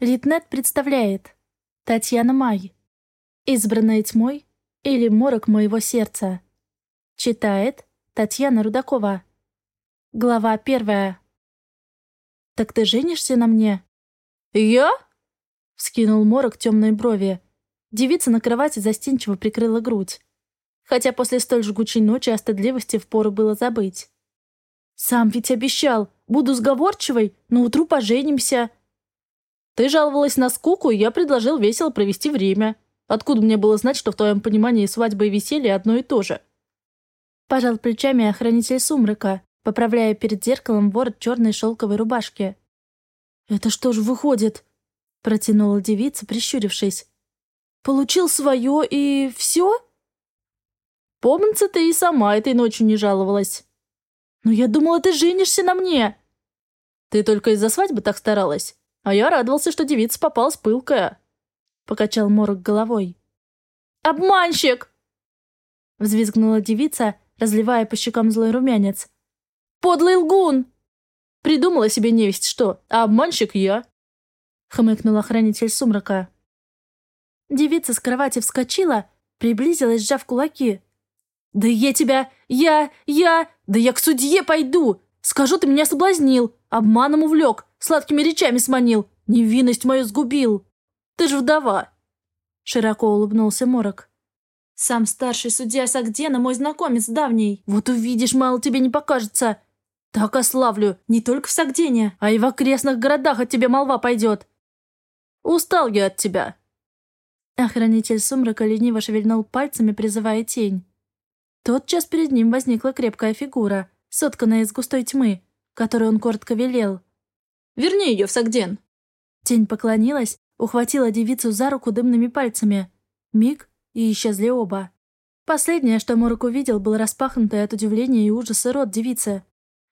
Литнет представляет Татьяна Май Избранная тьмой или морок моего сердца Читает Татьяна Рудакова Глава первая «Так ты женишься на мне?» «Я?» — вскинул морок темные брови. Девица на кровати застенчиво прикрыла грудь. Хотя после столь жгучей ночи о стыдливости впору было забыть. «Сам ведь обещал, буду сговорчивой, но утру поженимся», ты жаловалась на скуку, и я предложил весело провести время. Откуда мне было знать, что в твоем понимании свадьба и веселье одно и то же?» Пожал плечами охранитель сумрака, поправляя перед зеркалом ворот черной шелковой рубашки. «Это что ж выходит?» — протянула девица, прищурившись. «Получил свое и все?» «Помнится, ты и сама этой ночью не жаловалась». «Но я думала, ты женишься на мне!» «Ты только из-за свадьбы так старалась?» А я радовался, что девица попалась пылкая. Покачал Морок головой. «Обманщик!» Взвизгнула девица, разливая по щекам злой румянец. «Подлый лгун!» Придумала себе невесть что, а обманщик я. Хмыкнул охранитель сумрака. Девица с кровати вскочила, приблизилась, сжав кулаки. «Да я тебя... Я... Я... Да я к судье пойду! Скажу, ты меня соблазнил, обманом увлек, сладкими речами сманил, невинность мою сгубил. Ты же вдова!» Широко улыбнулся Морок. «Сам старший судья Сагдена, мой знакомец давний. Вот увидишь, мало тебе не покажется. Так ославлю, не только в Сагдене, а и в окрестных городах от тебя молва пойдет. Устал я от тебя!» Охранитель сумрака лениво шевельнул пальцами, призывая тень. Тотчас перед ним возникла крепкая фигура, сотканная из густой тьмы, которую он коротко велел. Верни ее в Сагден!» Тень поклонилась, ухватила девицу за руку дымными пальцами. Миг, и исчезли оба. Последнее, что Морок увидел, был распахнутый от удивления и ужаса рот девицы.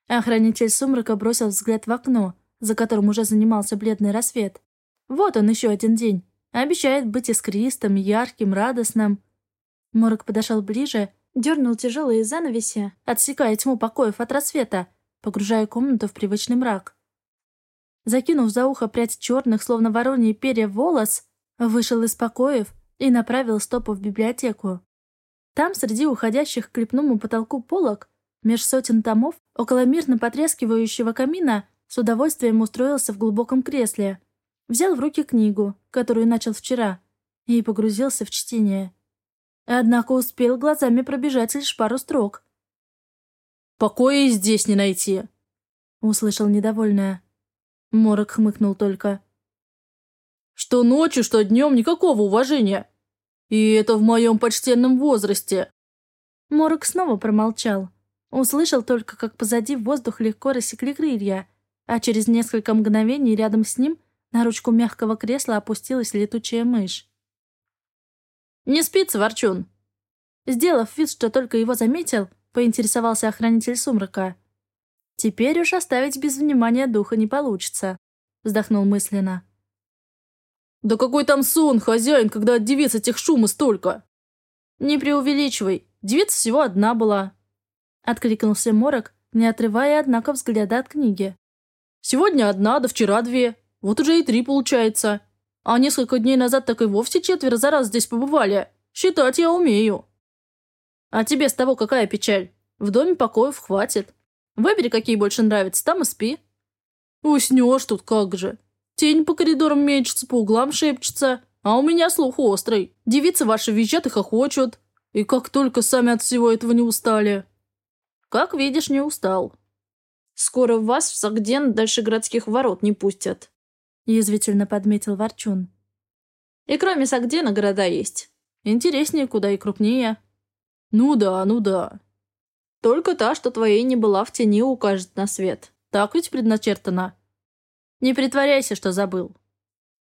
Охранитель сумрака бросил взгляд в окно, за которым уже занимался бледный рассвет. Вот он еще один день. Обещает быть искристым, ярким, радостным. Морок подошел ближе, дернул тяжелые занавеси, отсекая тьму покоев от рассвета, погружая комнату в привычный мрак. Закинув за ухо прядь черных, словно вороньи перья, волос, вышел из покоев и направил стопу в библиотеку. Там, среди уходящих к лепному потолку полок, меж сотен томов, около мирно потрескивающего камина, с удовольствием устроился в глубоком кресле. Взял в руки книгу, которую начал вчера, и погрузился в чтение. Однако успел глазами пробежать лишь пару строк. «Покоя и здесь не найти», — услышал недовольная. Морок хмыкнул только. «Что ночью, что днем никакого уважения. И это в моем почтенном возрасте». Морок снова промолчал. Услышал только, как позади воздух легко рассекли крылья, а через несколько мгновений рядом с ним на ручку мягкого кресла опустилась летучая мышь. «Не спится, Ворчун!» Сделав вид, что только его заметил, поинтересовался охранитель сумрака. Теперь уж оставить без внимания духа не получится, вздохнул мысленно. Да какой там сон, хозяин, когда от девиц этих шума столько? Не преувеличивай, девица всего одна была. Откликнулся Морок, не отрывая, однако, взгляда от книги. Сегодня одна, да вчера две. Вот уже и три получается. А несколько дней назад так и вовсе четверо за раз здесь побывали. Считать я умею. А тебе с того какая печаль? В доме покоев хватит. Выбери, какие больше нравятся, там и спи. Уснешь тут как же. Тень по коридорам мечется, по углам шепчется, а у меня слух острый. Девицы ваши визжат и хохочут. И как только сами от всего этого не устали. Как видишь, не устал. Скоро вас в Сагден дальше городских ворот не пустят. Язвительно подметил Ворчун. И кроме Сагдена города есть. Интереснее куда и крупнее. Ну да, ну да. Только та, что твоей не была в тени, укажет на свет. Так ведь предначертано. Не притворяйся, что забыл.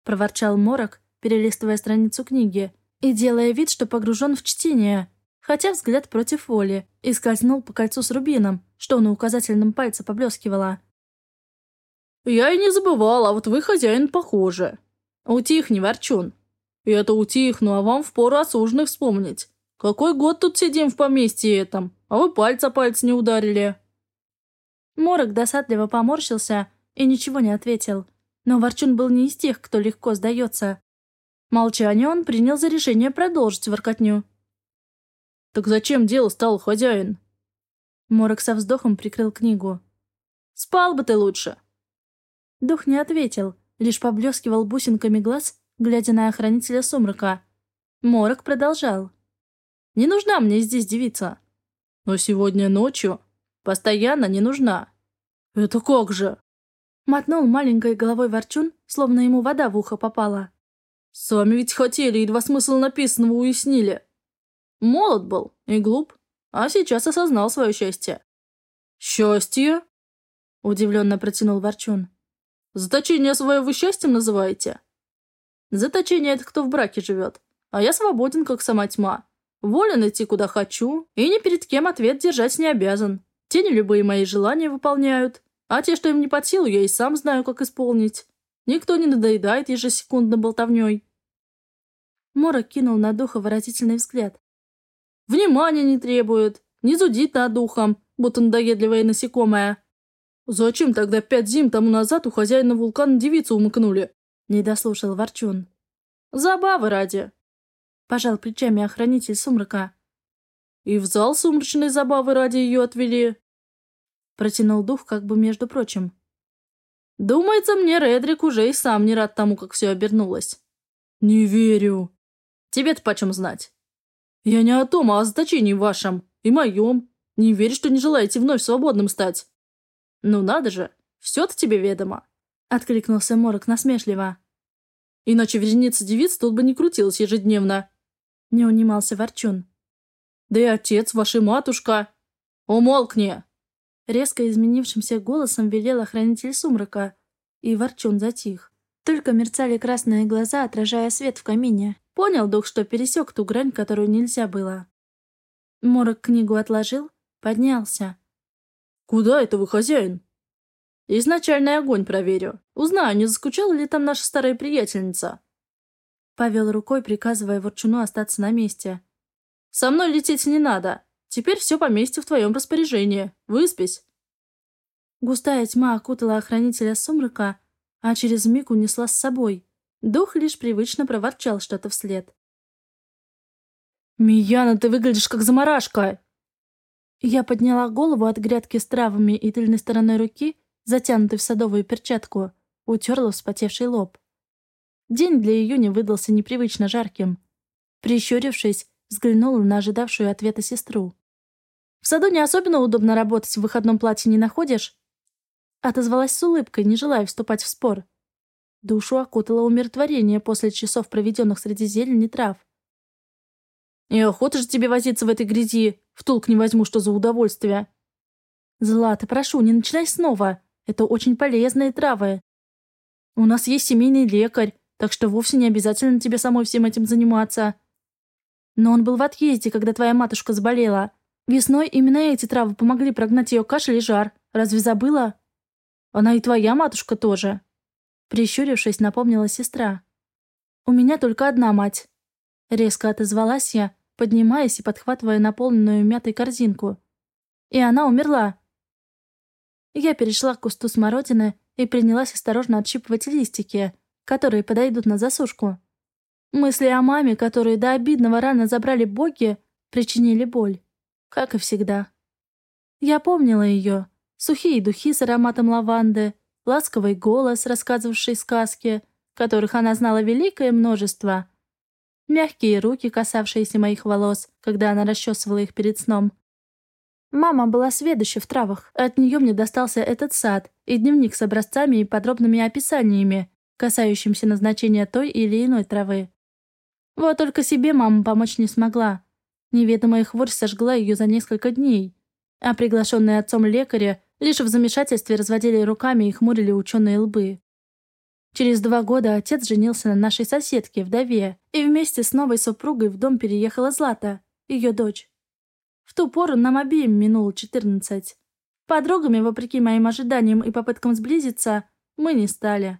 Проворчал Морок, перелистывая страницу книги и делая вид, что погружен в чтение, хотя взгляд против воли, и скользнул по кольцу с рубином, что на указательном пальце поблескивало. «Я и не забывал, а вот вы, хозяин, похожи. Утихни, ворчун. И это утихну, а вам впору осужных вспомнить. Какой год тут сидим в поместье этом? А вы пальца пальц не ударили». Морок досадливо поморщился и ничего не ответил. Но Ворчун был не из тех, кто легко сдается. Молчание он принял за решение продолжить воркотню. «Так зачем дело стал хозяин?» Морок со вздохом прикрыл книгу. «Спал бы ты лучше!» Дух не ответил, лишь поблескивал бусинками глаз, глядя на охранителя сумрака. Морок продолжал. «Не нужна мне здесь девица. Но сегодня ночью постоянно не нужна». «Это как же?» Мотнул маленькой головой ворчун, словно ему вода в ухо попала. «Сами ведь хотели, едва смысл написанного уяснили. Молод был и глуп, а сейчас осознал свое счастье». «Счастье?» — удивленно протянул ворчун. «Заточение свое вы счастьем называете?» «Заточение — это кто в браке живет, а я свободен, как сама тьма. Волен идти, куда хочу, и ни перед кем ответ держать не обязан. Те не любые мои желания выполняют, а те, что им не под силу, я и сам знаю, как исполнить. Никто не надоедает ежесекундно болтовней. Мора кинул на духа выразительный взгляд. Внимания не требует, не зудит над духом, будто надоедливое насекомое. Зачем тогда пять зим тому назад у хозяина вулкана девицу умыкнули? Не дослушал Ворчун. Забавы ради. Пожал плечами охранитель сумрака. И в зал сумрачной забавы ради ее отвели. Протянул дух, как бы между прочим. Думается, мне Редрик уже и сам не рад тому, как все обернулось. Не верю. Тебе-то почем знать? Я не о том, а о заточении вашем и моем. Не верю, что не желаете вновь свободным стать. Ну надо же, все-то тебе ведомо. Откликнулся Морок насмешливо. Иначе вереница девиц тут бы не крутилась ежедневно. Не унимался Ворчун. Да и отец, ваша матушка. Умолкни. Резко изменившимся голосом велел охранитель сумрака, и Ворчун затих. Только мерцали красные глаза, отражая свет в камине. Понял дух, что пересек ту грань, которую нельзя было. Морок книгу отложил, поднялся. «Куда это вы, хозяин?» «Изначальный огонь проверю. Узнаю, не заскучала ли там наша старая приятельница». Повел рукой, приказывая Ворчуну остаться на месте. «Со мной лететь не надо. Теперь все поместье в твоем распоряжении. Выспись». Густая тьма окутала охранителя сумрака, а через миг унесла с собой. Дух лишь привычно проворчал что-то вслед. «Мияна, ты выглядишь как заморашка!» Я подняла голову от грядки с травами и тыльной стороной руки, затянутой в садовую перчатку, утерла вспотевший лоб. День для июня выдался непривычно жарким. Прищурившись, взглянула на ожидавшую ответа сестру. В саду не особенно удобно работать, в выходном платье не находишь?» Отозвалась с улыбкой, не желая вступать в спор. Душу окутало умиротворение после часов, проведенных среди зелени трав. «И охота же тебе возиться в этой грязи! В толк не возьму, что за удовольствие!» «Злата, прошу, не начинай снова! Это очень полезные травы!» «У нас есть семейный лекарь, так что вовсе не обязательно тебе самой всем этим заниматься!» «Но он был в отъезде, когда твоя матушка заболела!» Весной именно эти травы помогли прогнать ее кашель и жар. Разве забыла? Она и твоя матушка тоже. Прищурившись, напомнила сестра. У меня только одна мать. Резко отозвалась я, поднимаясь и подхватывая наполненную мятой корзинку. И она умерла. Я перешла к кусту смородины и принялась осторожно отщипывать листики, которые подойдут на засушку. Мысли о маме, которые до обидного рано забрали боги, причинили боль как и всегда. Я помнила ее. Сухие духи с ароматом лаванды, ласковый голос, рассказывавший сказки, которых она знала великое множество, мягкие руки, касавшиеся моих волос, когда она расчесывала их перед сном. Мама была сведуща в травах. От нее мне достался этот сад и дневник с образцами и подробными описаниями, касающимся назначения той или иной травы. Вот только себе мама помочь не смогла. Неведомая хворь сожгла ее за несколько дней, а приглашенные отцом лекаря лишь в замешательстве разводили руками и хмурили ученые лбы. Через два года отец женился на нашей соседке, вдове, и вместе с новой супругой в дом переехала Злата, ее дочь. В ту пору нам обеим минуло четырнадцать. Подругами, вопреки моим ожиданиям и попыткам сблизиться, мы не стали.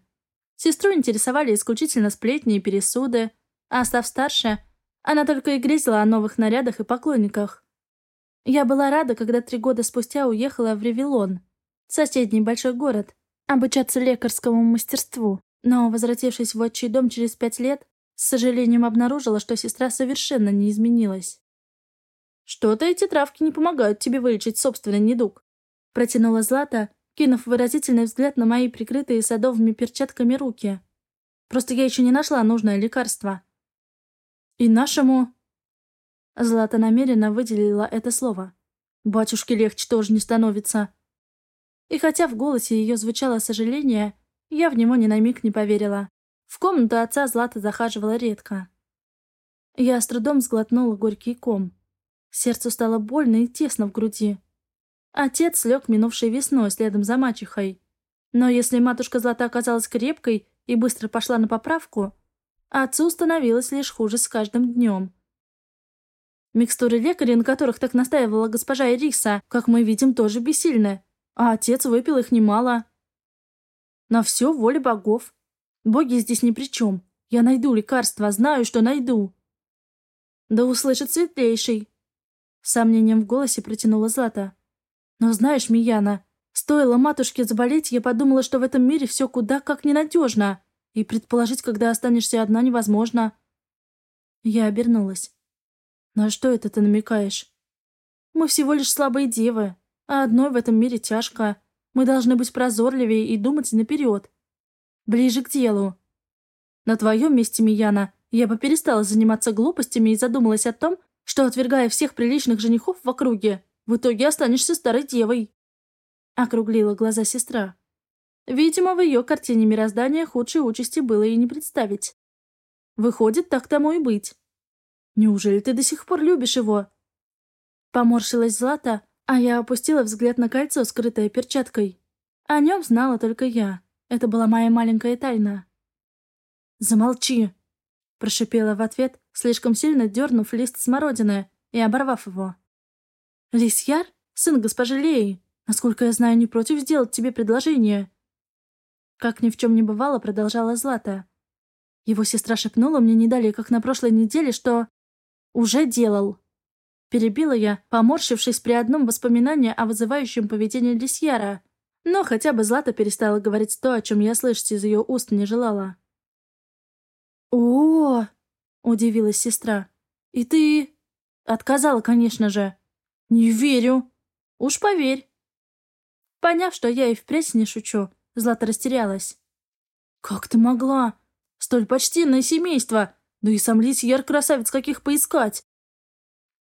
Сестру интересовали исключительно сплетни и пересуды, а став старше, она только и грезила о новых нарядах и поклонниках. Я была рада, когда три года спустя уехала в Ревелон, соседний большой город, обучаться лекарскому мастерству. Но, возвратившись в отчий дом через пять лет, с сожалением обнаружила, что сестра совершенно не изменилась. «Что-то эти травки не помогают тебе вылечить собственный недуг», протянула Злата, кинув выразительный взгляд на мои прикрытые садовыми перчатками руки. «Просто я еще не нашла нужное лекарство». «И нашему...» Злата намеренно выделила это слово. «Батюшке легче тоже не становится». И хотя в голосе ее звучало сожаление, я в него ни на миг не поверила. В комнату отца Злата захаживала редко. Я с трудом сглотнула горький ком. Сердцу стало больно и тесно в груди. Отец лег минувшей весной следом за мачехой. Но если матушка Злата оказалась крепкой и быстро пошла на поправку, отцу становилось лишь хуже с каждым днем. Микстуры лекаря, на которых так настаивала госпожа Ириса, как мы видим, тоже бессильны, а отец выпил их немало. На все воля богов. Боги здесь ни при чем. Я найду лекарство, знаю, что найду. Да услышит светлейший. Сомнением в голосе протянула Злата. Но знаешь, Мияна, стоило матушке заболеть, я подумала, что в этом мире все куда как ненадежно. И предположить, когда останешься одна, невозможно. Я обернулась. На что это ты намекаешь? Мы всего лишь слабые девы, а одной в этом мире тяжко. Мы должны быть прозорливее и думать наперед. Ближе к делу. На твоем месте, Мияна, я бы перестала заниматься глупостями и задумалась о том, что, отвергая всех приличных женихов в округе, в итоге останешься старой девой. Округлила глаза сестра. Видимо, в ее картине мироздания худшей участи было и не представить. Выходит, так тому и быть. Неужели ты до сих пор любишь его? Поморщилась Злата, а я опустила взгляд на кольцо, скрытое перчаткой. О нем знала только я. Это была моя маленькая тайна. «Замолчи!» — прошипела в ответ, слишком сильно дернув лист смородины и оборвав его. «Лисьяр? Сын госпожи Леи. Насколько я знаю, не против сделать тебе предложение». Как ни в чем не бывало, продолжала Злата. Его сестра шепнула мне не далее, как на прошлой неделе, что... «Уже делал». Перебила я, поморщившись при одном воспоминании о вызывающем поведении Лисьяра. Но хотя бы Злата перестала говорить то, о чем я слышать из ее уст не желала. о, -о удивилась сестра. «И ты...» «Отказала, конечно же». «Не верю». «Уж поверь». Поняв, что я и впрямь не шучу, Злата растерялась. «Как ты могла? Столь почтенное семейство! Да и сам Лисьер красавец каких поискать!»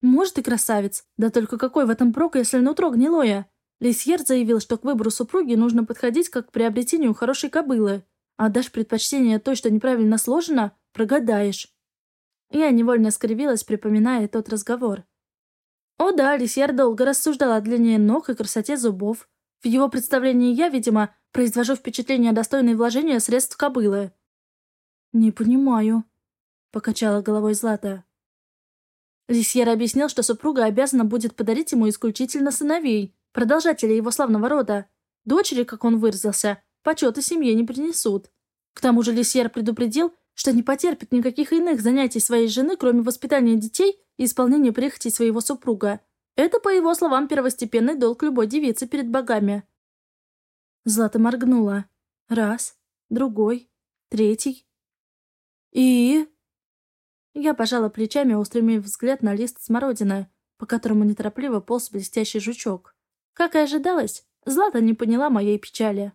Может и красавец, да только какой в этом прок, если нутро гнилое? Лисьер заявил, что к выбору супруги нужно подходить как к приобретению хорошей кобылы. А дашь предпочтение той, что неправильно сложено, прогадаешь. Я невольно скривилась, припоминая тот разговор. О да, Лисьер долго рассуждал о длине ног и красоте зубов. В его представлении я, видимо, произвожу впечатление достойной вложения средств кобылы. «Не понимаю», — покачала головой Злата. Лисьер объяснил, что супруга обязана будет подарить ему исключительно сыновей, продолжателей его славного рода. Дочери, как он выразился, почета семье не принесут. К тому же Лисьер предупредил, что не потерпит никаких иных занятий своей жены, кроме воспитания детей и исполнения прихотей своего супруга. Это, по его словам, первостепенный долг любой девицы перед богами. Злата моргнула. Раз, другой, третий. И... Я пожала плечами, устремив взгляд на лист смородины, по которому неторопливо полз блестящий жучок. Как и ожидалось, Злата не поняла моей печали.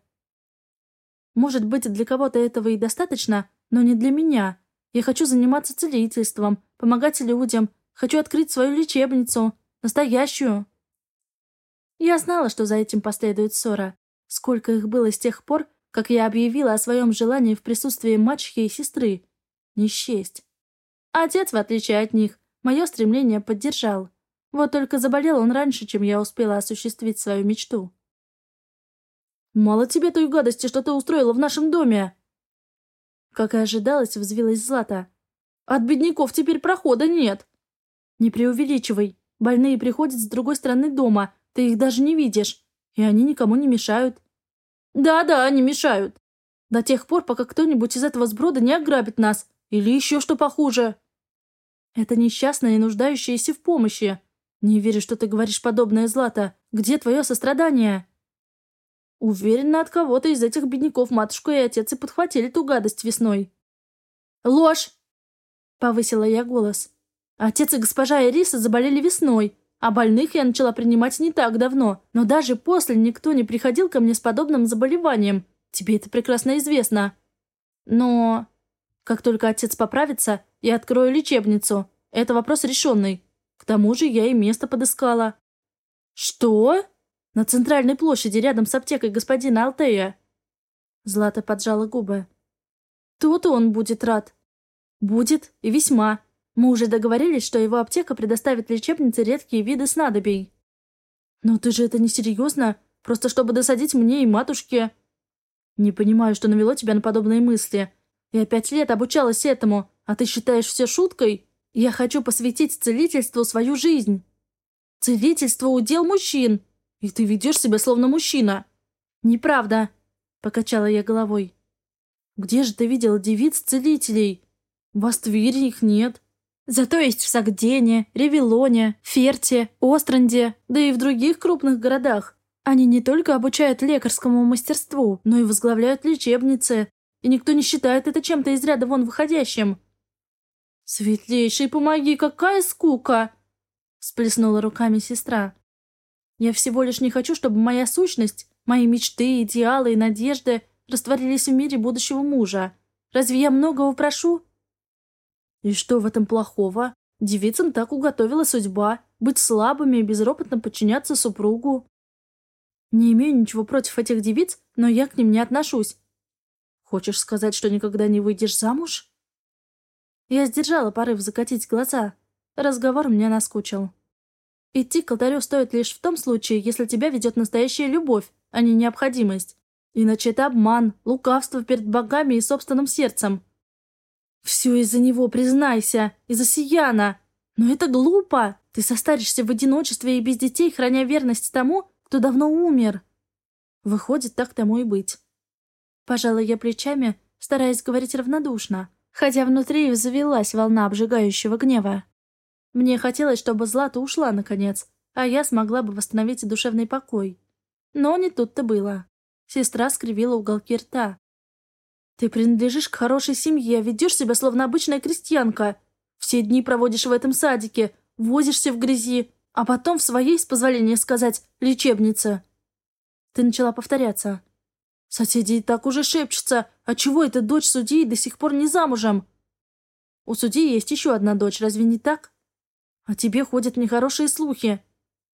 Может быть, для кого-то этого и достаточно, но не для меня. Я хочу заниматься целительством, помогать людям, хочу открыть свою лечебницу, настоящую. Я знала, что за этим последует ссора. Сколько их было с тех пор, как я объявила о своем желании в присутствии мачехи и сестры. Не. Отец, в отличие от них, мое стремление поддержал. Вот только заболел он раньше, чем я успела осуществить свою мечту. «Мало тебе той гадости, что ты устроила в нашем доме!» Как и ожидалось, взвилась Злата. «От бедняков теперь прохода нет!» «Не преувеличивай. Больные приходят с другой стороны дома, ты их даже не видишь. И они никому не мешают». «Да-да, они мешают. До тех пор, пока кто-нибудь из этого сброда не ограбит нас. Или еще что похуже». Это несчастная и нуждающаяся в помощи. Не верю, что ты говоришь подобное, Злата. Где твое сострадание?» Уверена, от кого-то из этих бедняков матушка и отец и подхватили ту гадость весной. «Ложь!» — повысила я голос. «Отец и госпожа Ириса заболели весной, а больных я начала принимать не так давно, но даже после никто не приходил ко мне с подобным заболеванием. Тебе это прекрасно известно. Но... Как только отец поправится, я открою лечебницу. Это вопрос решенный. К тому же я и место подыскала». «Что?» «На центральной площади, рядом с аптекой господина Алтея». Злата поджала губы. «То-то он будет рад». «Будет и весьма. Мы уже договорились, что его аптека предоставит лечебнице редкие виды снадобий». «Но ты же это не серьезно? Просто чтобы досадить мне и матушке?» «Не понимаю, что навело тебя на подобные мысли. Я пять лет обучалась этому, а ты считаешь все шуткой? Я хочу посвятить целительству свою жизнь». «Целительство – удел мужчин, и ты ведешь себя словно мужчина». «Неправда», – покачала я головой. «Где же ты видела девиц-целителей? В Аствире их нет. Зато есть в Сагдене, Ревелоне, Ферте, Остранде, да и в других крупных городах. Они не только обучают лекарскому мастерству, но и возглавляют лечебницы, и никто не считает это чем-то из ряда вон выходящим. «Светлейший, помоги, какая скука!» Сплеснула руками сестра. «Я всего лишь не хочу, чтобы моя сущность, мои мечты, идеалы и надежды растворились в мире будущего мужа. Разве я многого прошу?» И что в этом плохого? Девицам так уготовила судьба быть слабыми и безропотно подчиняться супругу. Не имею ничего против этих девиц, но я к ним не отношусь. Хочешь сказать, что никогда не выйдешь замуж? Я сдержала порыв закатить глаза. Разговор мне наскучил. Идти к алтарю стоит лишь в том случае, если тебя ведет настоящая любовь, а не необходимость. Иначе это обман, лукавство перед богами и собственным сердцем. «Все из-за него, признайся, из-за Сияна. Но это глупо. Ты состаришься в одиночестве и без детей, храня верность тому, кто давно умер». Выходит, так тому и быть. Пожала я плечами, стараясь говорить равнодушно, хотя внутри взвелась волна обжигающего гнева. Мне хотелось, чтобы Злата ушла, наконец, а я смогла бы восстановить душевный покой. Но не тут-то было. Сестра скривила уголки рта, ты принадлежишь к хорошей семье, ведешь себя словно обычная крестьянка. Все дни проводишь в этом садике, возишься в грязи, а потом в своей, с позволения сказать, лечебнице. Ты начала повторяться. Соседи так уже шепчутся, а чего эта дочь судьи до сих пор не замужем? У судьи есть еще одна дочь, разве не так? А тебе ходят нехорошие слухи.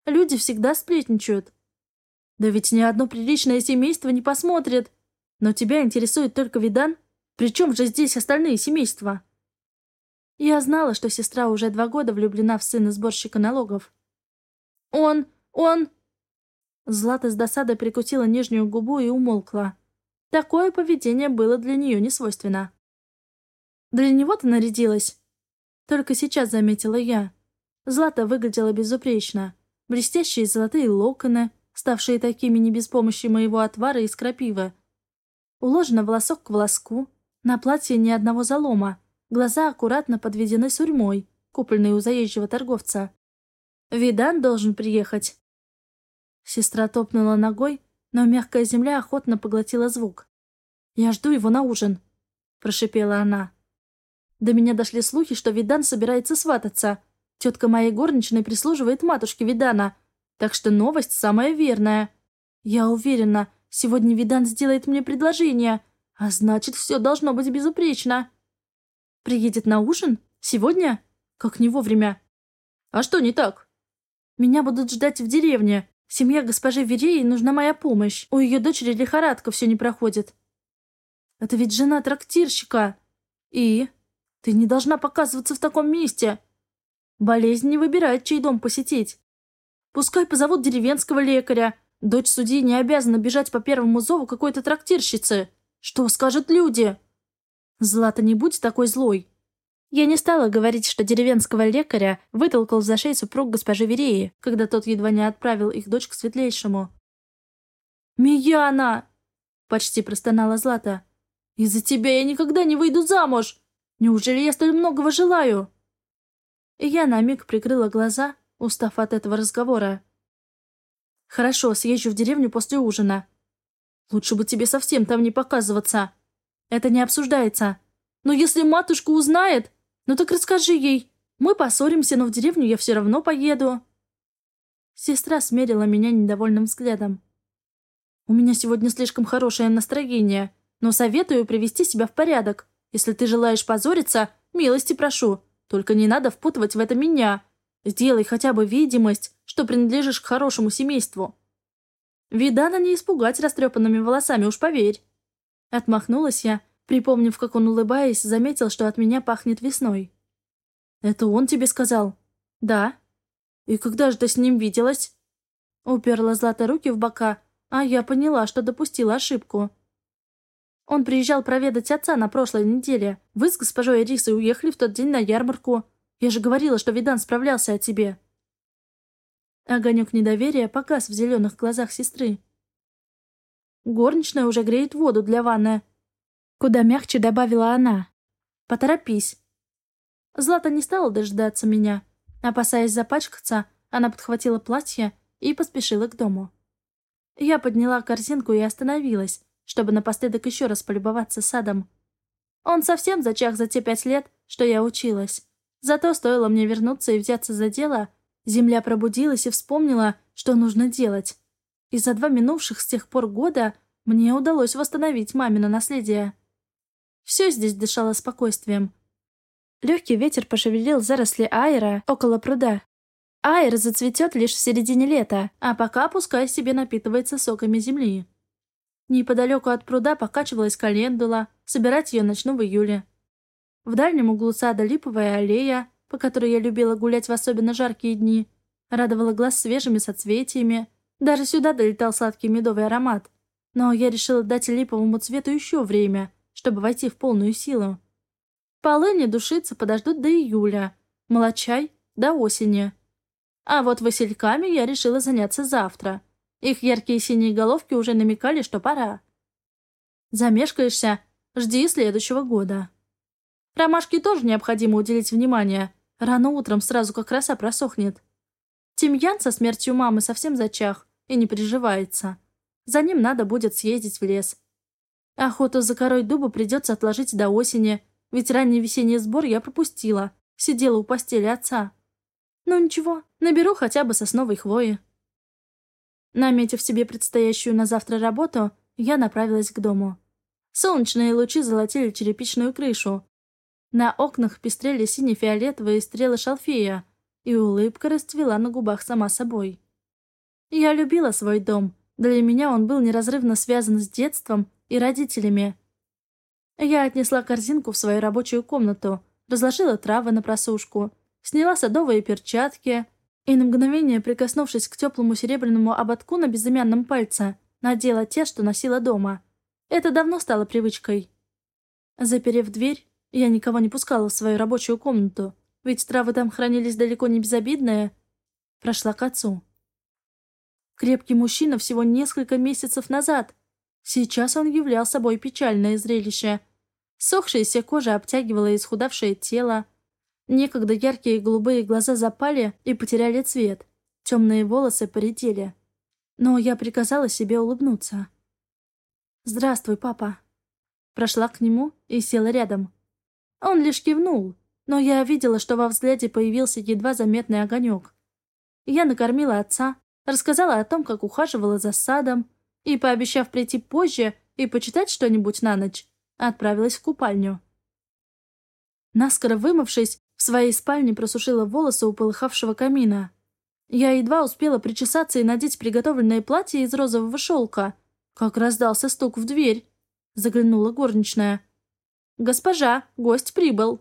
Люди всегда сплетничают. Да ведь ни одно приличное семейство не посмотрит. Но тебя интересует только Видан? Причем же здесь остальные семейства?» Я знала, что сестра уже два года влюблена в сына сборщика налогов. «Он... он...» Злата с досадой прикусила нижнюю губу и умолкла. Такое поведение было для нее не свойственно. «Для него ты нарядилась?» Только сейчас заметила я. Злата выглядела безупречно. Блестящие золотые локоны, ставшие такими не без помощи моего отвара из крапивы, Уложено волосок к волоску, на платье ни одного залома, глаза аккуратно подведены сурьмой, купленной у заезжего торговца. «Видан должен приехать». Сестра топнула ногой, но мягкая земля охотно поглотила звук. «Я жду его на ужин», — прошипела она. До меня дошли слухи, что Видан собирается свататься. Тетка моей горничной прислуживает матушке Видана, так что новость самая верная. Я уверена, Сегодня Видан сделает мне предложение, а значит, все должно быть безупречно. Приедет на ужин? Сегодня? Как не вовремя. А что не так? Меня будут ждать в деревне. Семья госпожи Вереи нужна моя помощь. У ее дочери лихорадка все не проходит. Это ведь жена трактирщика. И? Ты не должна показываться в таком месте. Болезнь не выбирает, чей дом посетить. Пускай позовут деревенского лекаря, Дочь судьи не обязана бежать по первому зову какой-то трактирщицы. Что скажут люди? Злата не будь такой злой. Я не стала говорить, что деревенского лекаря вытолкал за шею супруг госпожи Вереи, когда тот едва не отправил их дочь к светлейшему. «Мияна!» — почти простонала Злата. «Из-за тебя я никогда не выйду замуж! Неужели я столь многого желаю?» Я на миг прикрыла глаза, устав от этого разговора. «Хорошо, съезжу в деревню после ужина». Лучше бы тебе совсем там не показываться. Это не обсуждается. Но если матушка узнает, ну так расскажи ей. Мы поссоримся, но в деревню я все равно поеду. Сестра смерила меня недовольным взглядом. У меня сегодня слишком хорошее настроение, но советую привести себя в порядок. Если ты желаешь позориться, милости прошу. Только не надо впутывать в это меня. Сделай хотя бы видимость, что принадлежишь к хорошему семейству. Видана не испугать растрепанными волосами, уж поверь. Отмахнулась я, припомнив, как он, улыбаясь, заметил, что от меня пахнет весной. «Это он тебе сказал?» «Да». «И когда же ты с ним виделась?» Уперла Злата руки в бока, а я поняла, что допустила ошибку. Он приезжал проведать отца на прошлой неделе. Вы с госпожой Эрисой уехали в тот день на ярмарку. Я же говорила, что Видан справлялся о тебе». Огонек недоверия погас в зеленых глазах сестры. «Горничная уже греет воду для ванны». Куда мягче добавила она. «Поторопись». Злата не стала дожидаться меня. Опасаясь запачкаться, она подхватила платье и поспешила к дому. Я подняла корзинку и остановилась, чтобы напоследок еще раз полюбоваться садом. Он совсем зачах за те пять лет, что я училась. Зато стоило мне вернуться и взяться за дело, земля пробудилась и вспомнила, что нужно делать. И за два минувших с тех пор года мне удалось восстановить мамино наследие. Все здесь дышало спокойствием. Легкий ветер пошевелил заросли аэра около пруда. Аэр зацветет лишь в середине лета, а пока пускай себе напитывается соками земли. Неподалеку от пруда покачивалась календула, собирать ее начну в июле. В дальнем углу сада липовая аллея, по которой я любила гулять в особенно жаркие дни, радовала глаз свежими соцветиями. Даже сюда долетал сладкий медовый аромат. Но я решила дать липовому цвету еще время, чтобы войти в полную силу. Полыни душицы подождут до июля, молочай — до осени. А вот васильками я решила заняться завтра — их яркие синие головки уже намекали, что пора. Замешкаешься, жди следующего года. Ромашке тоже необходимо уделить внимание. Рано утром сразу как роса просохнет. Тимьян со смертью мамы совсем зачах и не приживается. За ним надо будет съездить в лес. Охоту за корой дуба придется отложить до осени, ведь ранний весенний сбор я пропустила, сидела у постели отца. Ну ничего, наберу хотя бы сосновой хвои. Наметив себе предстоящую на завтра работу, я направилась к дому. Солнечные лучи золотили черепичную крышу. На окнах пестрели сине-фиолетовые стрелы шалфея, и улыбка расцвела на губах сама собой. Я любила свой дом. Для меня он был неразрывно связан с детством и родителями. Я отнесла корзинку в свою рабочую комнату, разложила травы на просушку, сняла садовые перчатки — и на мгновение, прикоснувшись к теплому серебряному ободку на безымянном пальце, надела те, что носила дома. Это давно стало привычкой. Заперев дверь, я никого не пускала в свою рабочую комнату, ведь травы там хранились далеко не безобидные. Прошла к отцу. Крепкий мужчина всего несколько месяцев назад. Сейчас он являл собой печальное зрелище. Сохшаяся кожа обтягивала исхудавшее тело, Некогда яркие голубые глаза запали и потеряли цвет. Темные волосы поредели. Но я приказала себе улыбнуться. «Здравствуй, папа». Прошла к нему и села рядом. Он лишь кивнул, но я видела, что во взгляде появился едва заметный огонек. Я накормила отца, рассказала о том, как ухаживала за садом, и, пообещав прийти позже и почитать что-нибудь на ночь, отправилась в купальню. Наскоро вымывшись, в своей спальне просушила волосы у полыхавшего камина. Я едва успела причесаться и надеть приготовленное платье из розового шелка, как раздался стук в дверь. Заглянула горничная. «Госпожа, гость прибыл!»